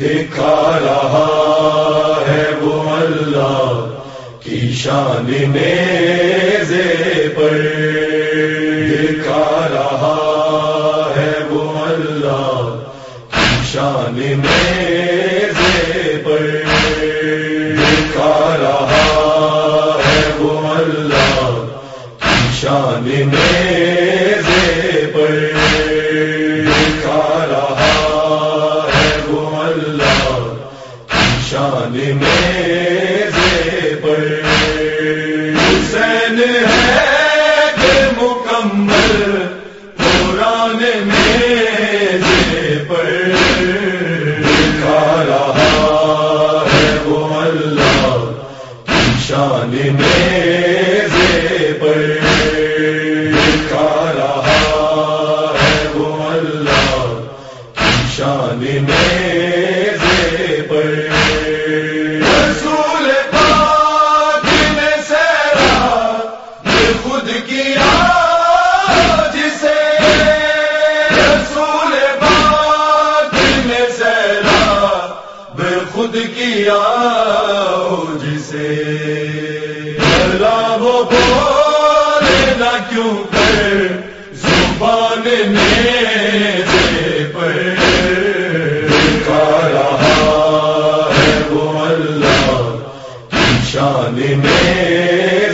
دکھا رہا ہے وہ اللہ کی شان پر۔ دکھا رہا ہے وہ اللہ کی شان پر۔ دکھا رہا ہے وہ اللہ کی شان پر کی شان پر۔ حسین ہے کہ مکمل، قرآن میں پر۔ دکھا رہا ہے وہ اللہ کی شان پر۔ دکھا رہا ہے وہ اللہ کی شان پر اللہ وہ بولے نہ کیوں کر؟ زبان میں پر۔ دکھا رہا ہے وہ اللہ کی شان میں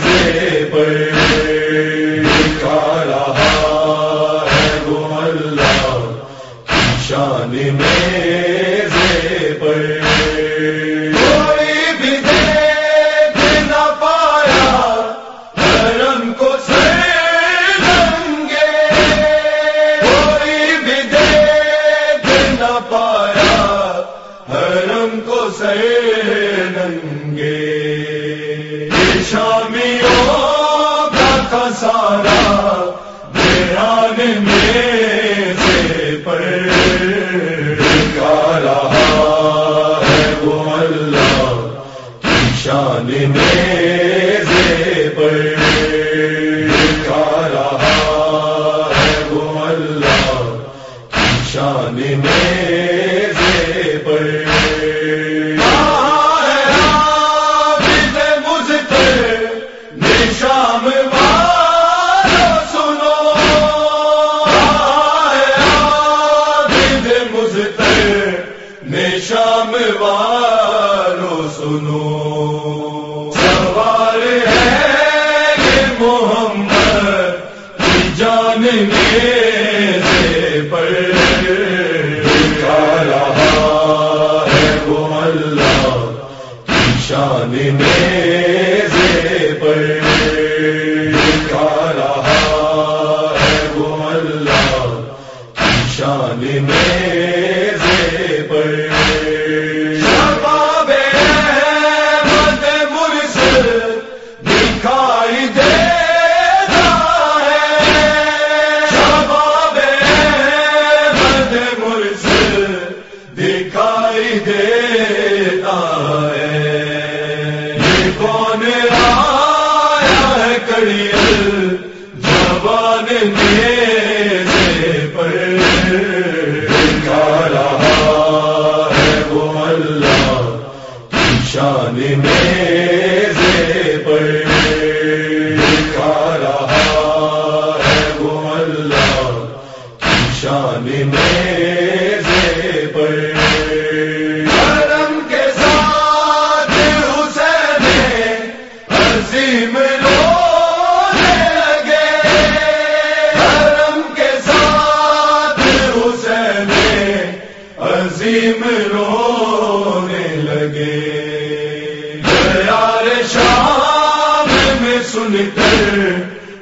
ننگے شامیوں کا خسارا بیان میں سے پر۔ دکھا رہا ہے وہ اللہ کی شان میں پر۔ شام والو سنو۔ سوال ہے محمد جان میں پر دکھا رہا ہے وہ اللہ شان میں پر دکھا رہا ہے وہ اللہ شان میں کون آیا ہے کڑیل، جوان میں پر۔ دکھا رہا ہے وہ اللہ کی شان میں پر۔ دکھا رہا ہے وہ اللہ کی شان میں پر۔ عظیم رونے لگے۔ یار شام میں سن کر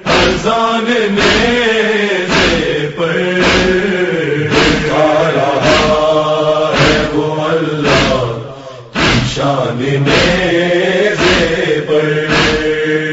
اذان میں پر رہا ہے وہ اللہ کی شان میں پر۔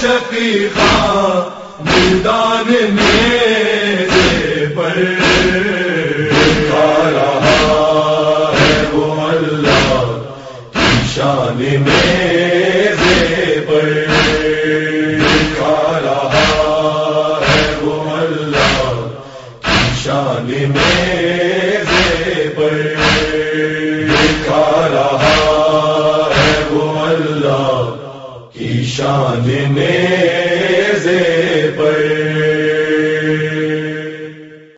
شفیقہ میدان میرے پر۔ رہا ہے وہ اللہ کی شان میرے پر۔